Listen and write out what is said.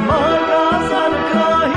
Kumar Rasan Khan